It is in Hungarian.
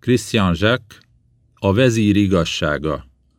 Christian Jacques, a vezír igazsága.